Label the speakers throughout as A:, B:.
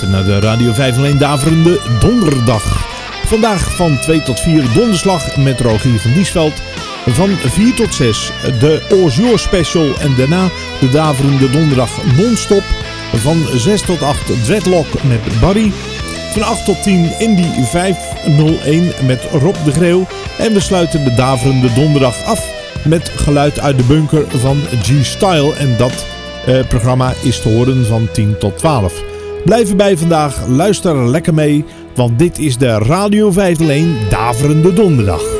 A: Luistert naar de Radio 501 Daverende Donderdag. Vandaag van 2 tot 4 donderslag met Rogier van Diesveld. Van 4 tot 6 de Oosjoor Special en daarna de Daverende Donderdag non-stop. Van 6 tot 8 Dreadlock met Barry. Van 8 tot 10 Indie 501 met Rob de Greeuw. En we sluiten de Daverende Donderdag af met geluid uit de bunker van G-Style. En dat eh, programma is te horen van 10 tot 12. Blijf erbij vandaag, luister lekker mee, want dit is de Radio 501 Daverende Donderdag.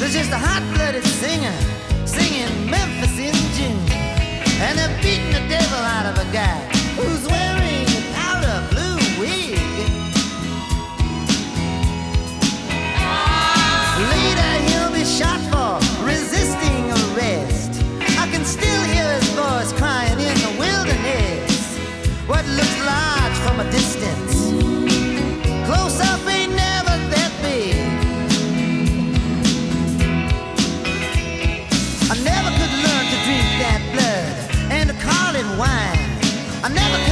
B: There's just a hot-blooded singer singing Memphis in June, and they're beating the devil out of a guy who's wearing. never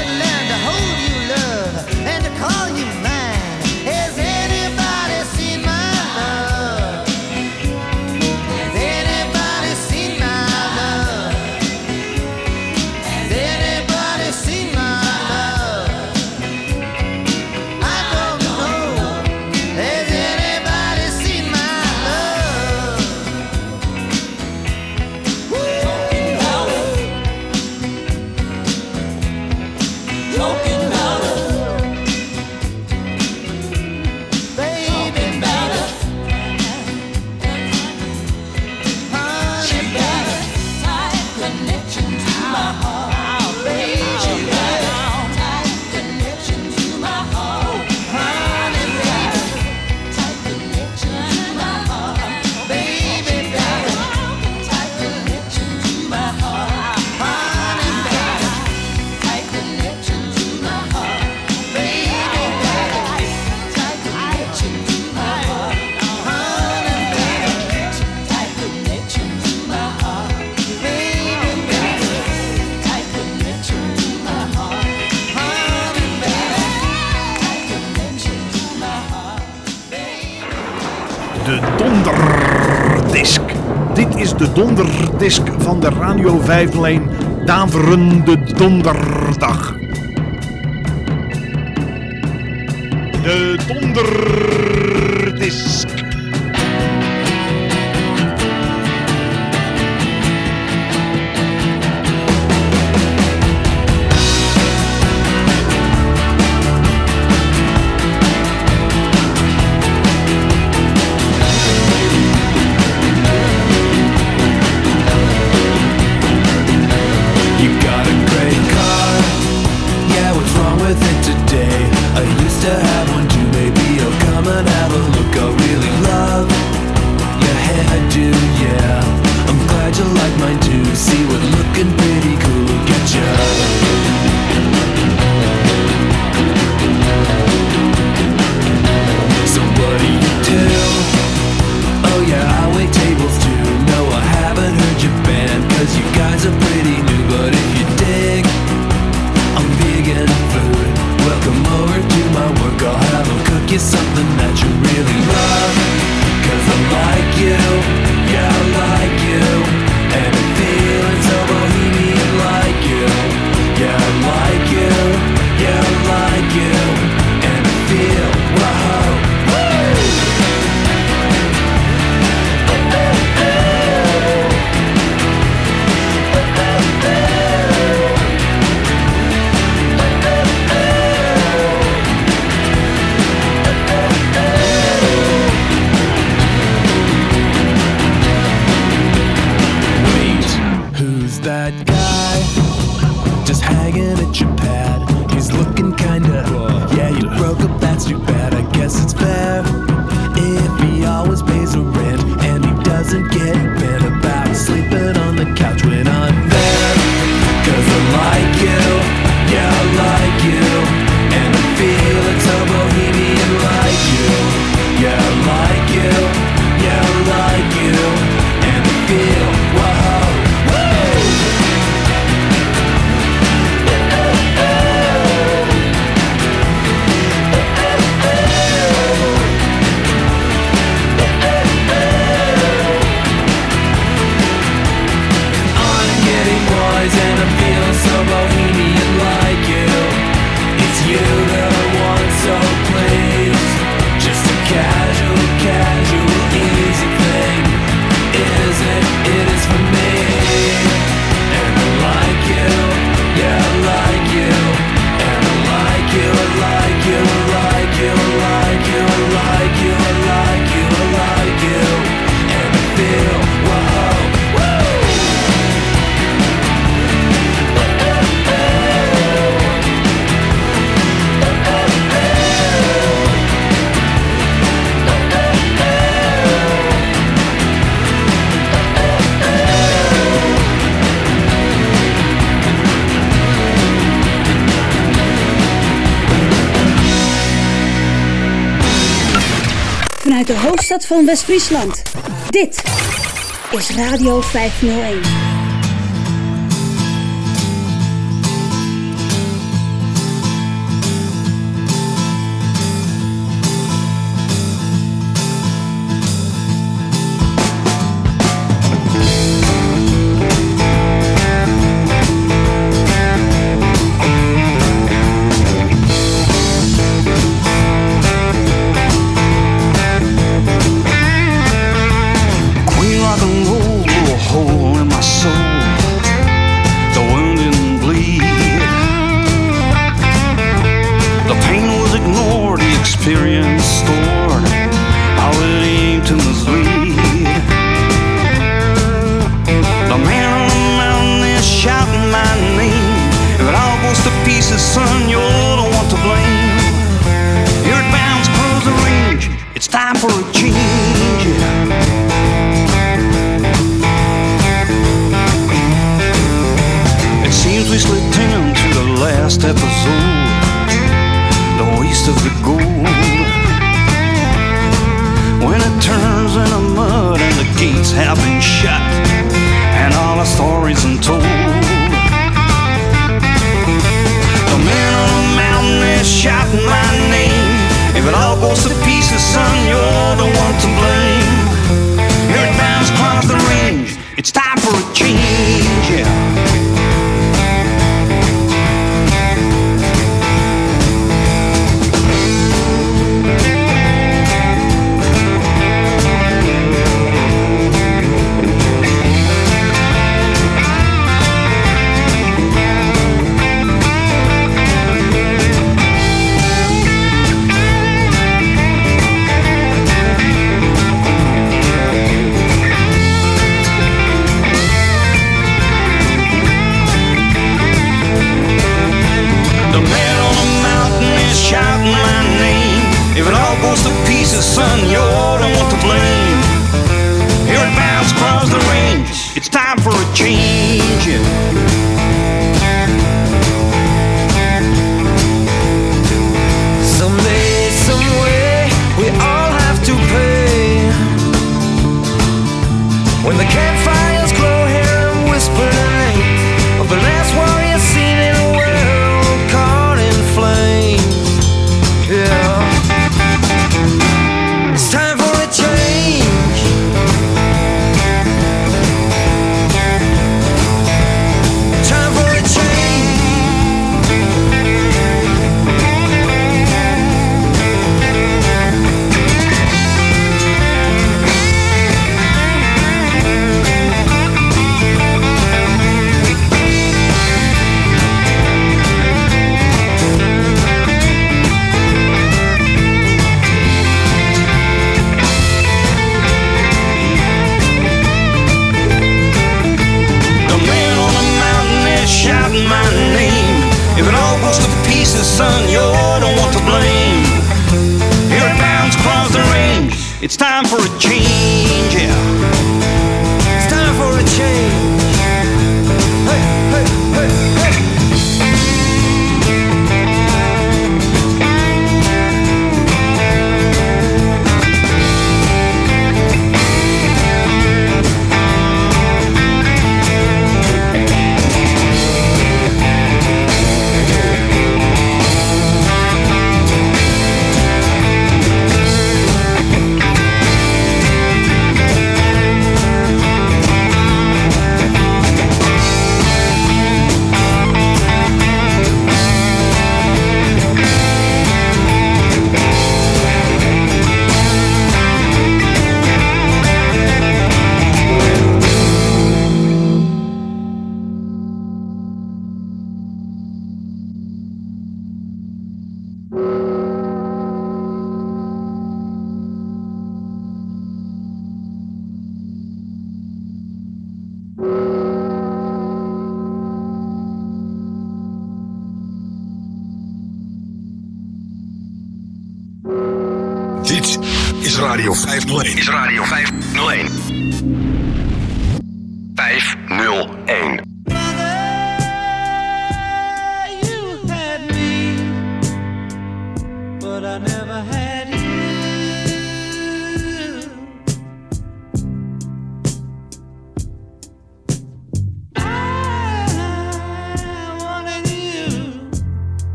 B: de donderdisk. Dit is de donderdisk van de Radio 5 Leen Daverende
C: Donderdag. De donderdisk. van West-Friesland. Dit is Radio 501.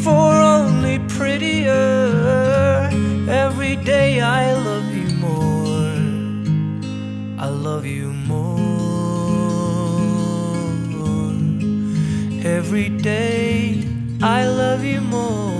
D: Before, only prettier. Every day I love you more. I love you more. Every day I love you more.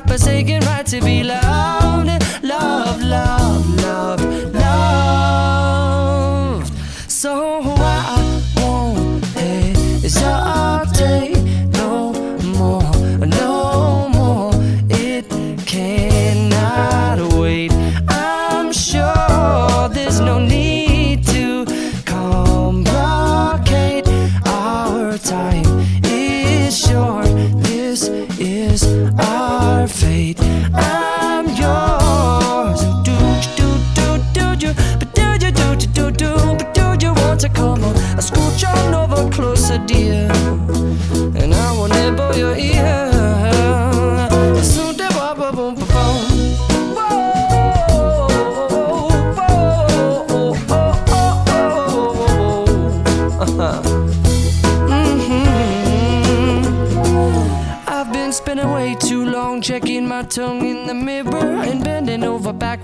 E: our God forsaken right to be loved, love, love, love,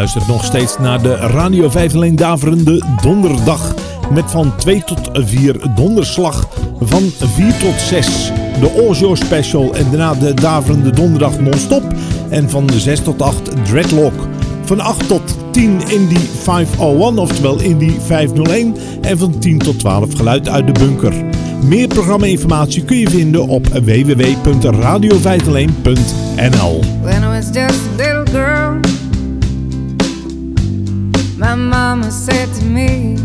A: Luistert nog steeds naar de Radio 5 alleen daverende donderdag. Met van 2 tot 4 donderslag. Van 4 tot 6 de Ojo Special. En daarna de daverende donderdag non-stop. En van 6 tot 8 Dreadlock. Van 8 tot 10 Indie 501, oftewel Indie 501. En van 10 tot 12 geluid uit de bunker. Meer programma-informatie kun je vinden op www.radio501.nl
F: my mama said to me,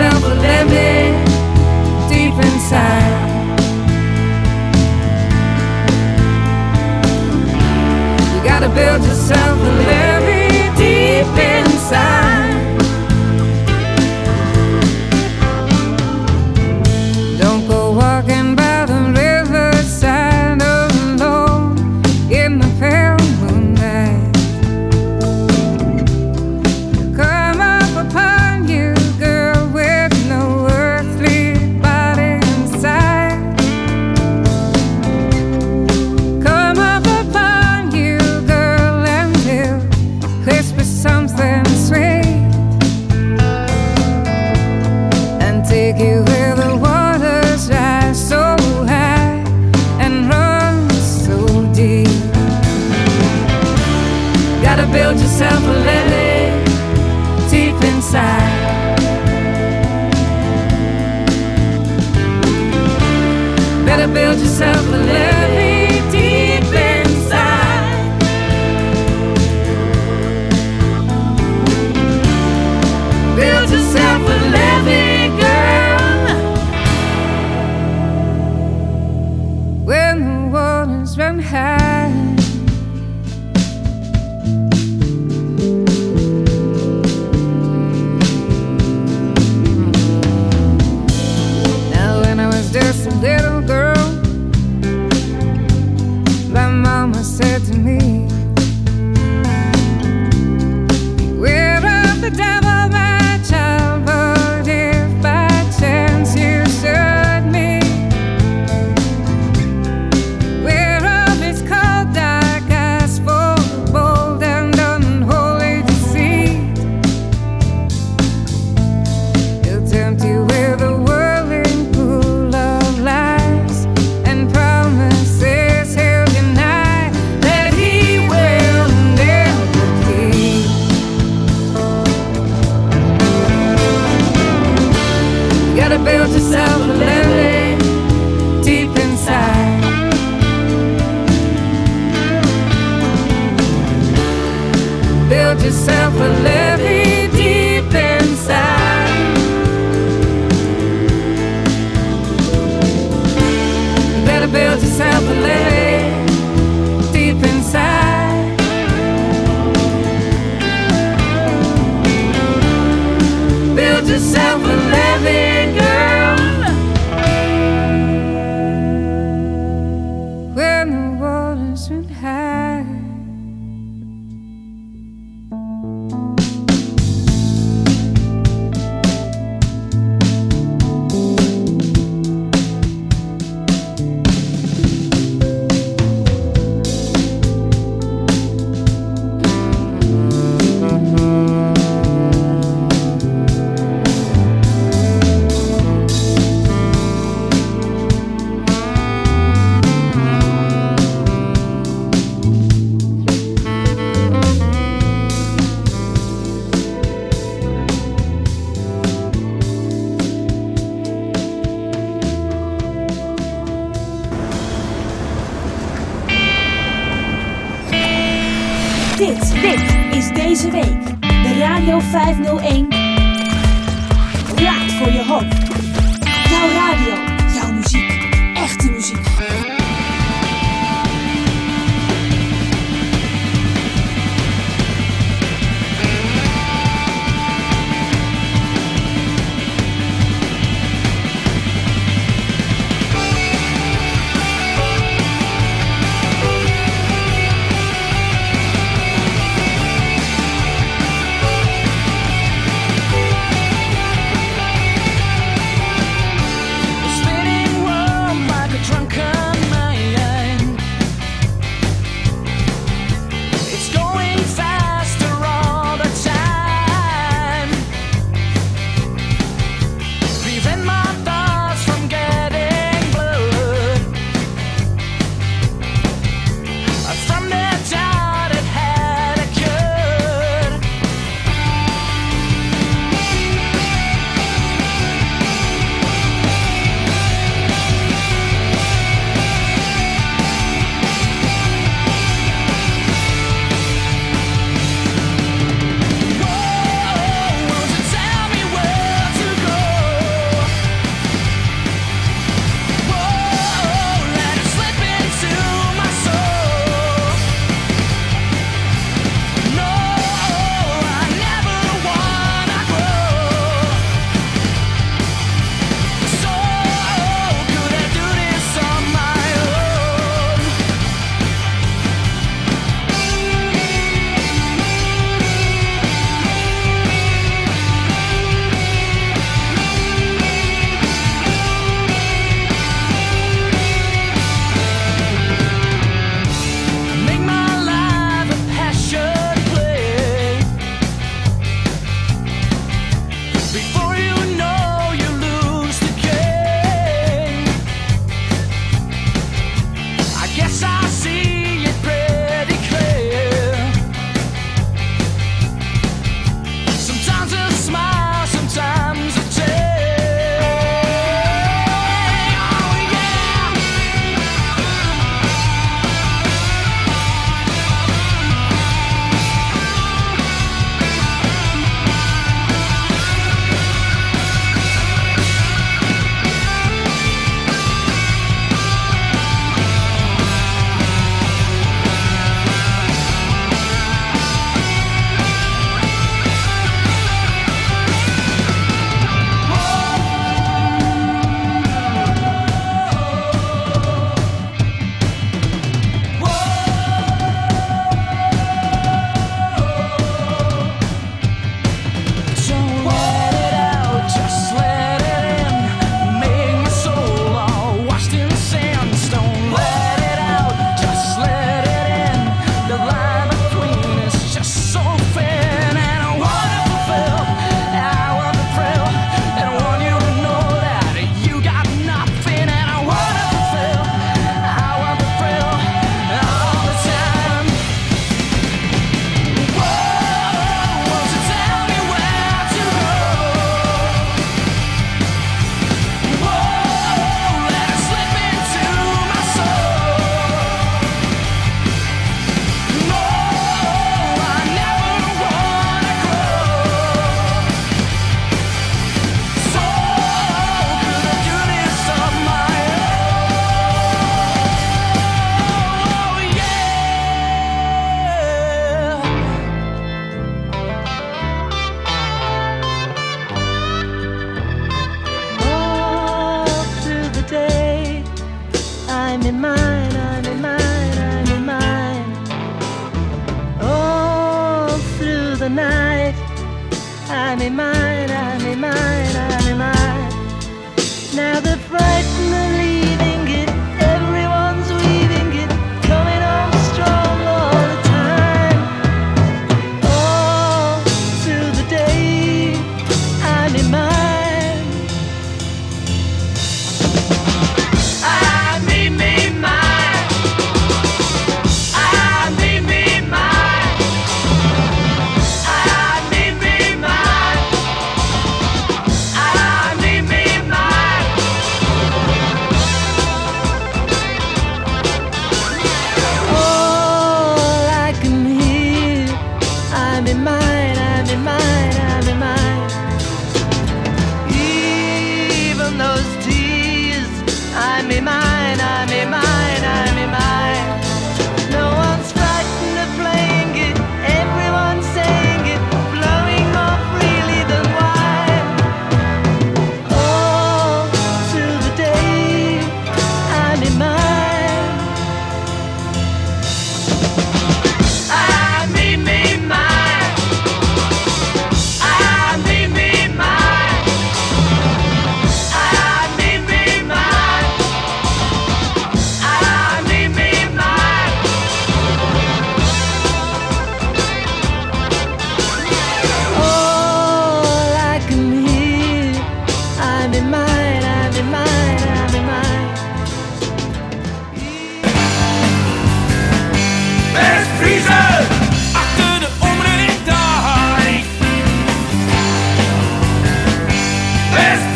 F: yourself a lemon deep inside. You gotta build yourself a lemon deep inside.
D: Night. I'm in mine, I'm in mine, I'm in mine. Now the frightened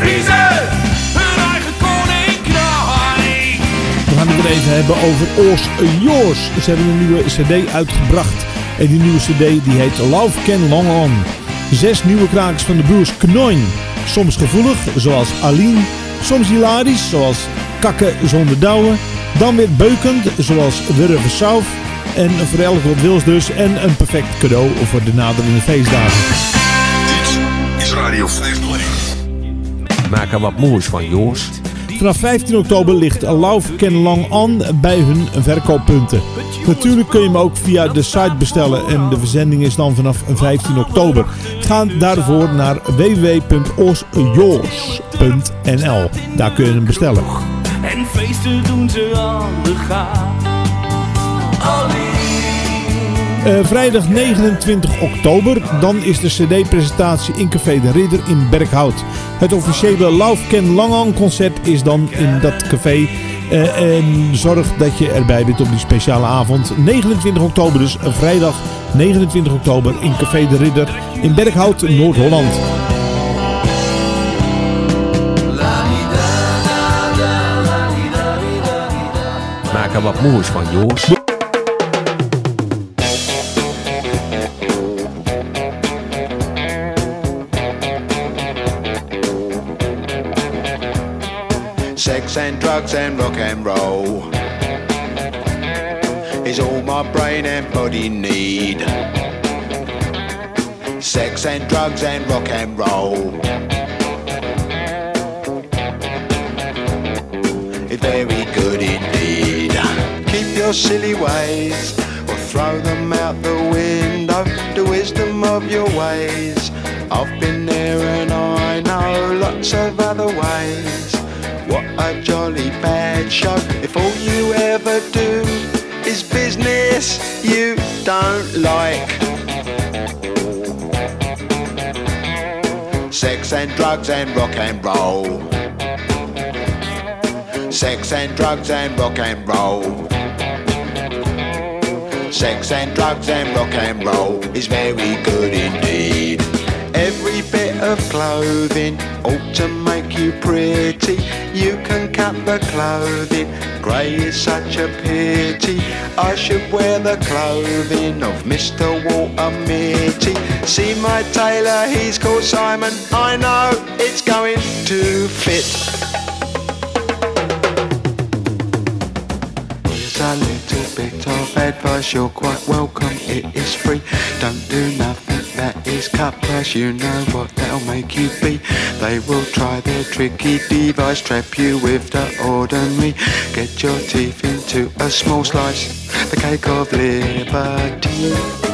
C: Friese! Hun eigen koninkrijk.
B: We gaan het weer even hebben over Oors Yours. Ze hebben een nieuwe cd uitgebracht. En die nieuwe cd die heet Love Can Long On. Zes nieuwe krakers van de broers Knoin. Soms gevoelig, zoals Aline. Soms hilarisch, zoals Kakken zonder douwen. Dan weer beukend, zoals Wurven South. En voor elk wat wils dus. En een perfect cadeau voor de naderende feestdagen.
G: Dit is Radio 501.
H: Maak er wat moois van, Joos.
B: Vanaf 15 oktober ligt Love Can Long On bij hun verkooppunten. Natuurlijk kun je hem ook via de site bestellen en de verzending is dan vanaf 15 oktober. Ga daarvoor naar www.osjoors.nl. Daar kun je hem bestellen.
I: En feesten doen ze aan de gaan.
B: Eh, vrijdag 29 oktober, dan is de cd-presentatie in Café de Ridder in Berghout. Het officiële Love Can Long On concert is dan in dat café. Eh, en zorg dat je erbij bent op die speciale avond. 29 oktober dus, vrijdag 29 oktober in Café de Ridder in Berghout, Noord-Holland.
H: Maak er wat moois van, Joos.
J: Sex and drugs and rock and roll is all my brain and body need. Sex and drugs and rock and roll. It's very good indeed. Keep your silly ways or throw them out the window. The wisdom of your ways. I've been there and I know lots of other ways. Jolly bad show if all you ever do is business you don't like. Sex and drugs and rock and roll. Sex and drugs and rock and roll. Sex and drugs and rock and roll is very good indeed. Every bit of clothing ought to make you pretty. You can cut the clothing, grey is such a pity. I should wear the clothing of Mr. Walter Mitty. See my tailor, he's called Simon. I know it's going to fit. Here's a little bit of advice, you're quite welcome, it is free. Don't do nothing that is cut price, you know what that'll make you be. They will try their tricky device, trap you with the ordinary. Get your teeth into a small slice, the cake of liberty.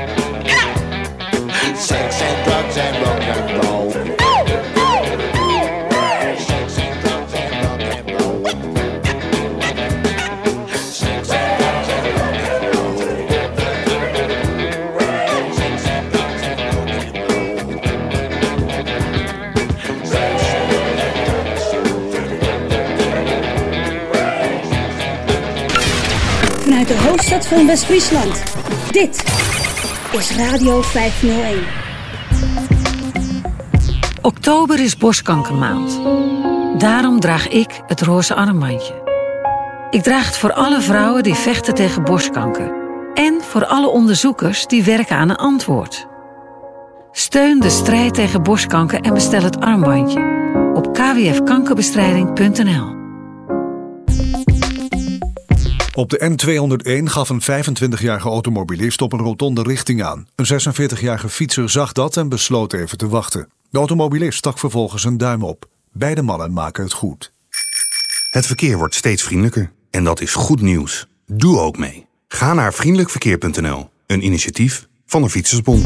C: Van West-Friesland. Dit is Radio 501.
K: Oktober is borstkankermaand. Daarom draag ik het roze armbandje. Ik draag het voor alle vrouwen die vechten tegen borstkanker. En voor alle onderzoekers die werken aan een antwoord. Steun de strijd tegen borstkanker en bestel het armbandje op kwfkankerbestrijding.nl.
L: Op de N201 gaf een 25-jarige automobilist op een rotonde richting aan. Een 46-jarige fietser zag dat en besloot even te wachten. De automobilist stak vervolgens een duim op. Beide mannen maken het goed.
G: Het verkeer wordt steeds vriendelijker. En dat is goed nieuws. Doe ook mee. Ga naar vriendelijkverkeer.nl. Een initiatief van de Fietsersbond.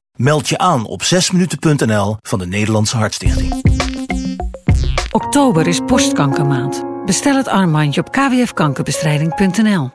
M: Meld je aan op 6minuten.nl van de Nederlandse Hartstichting.
K: Oktober is borstkankermaand. Bestel het armbandje op kwfkankerbestrijding.nl.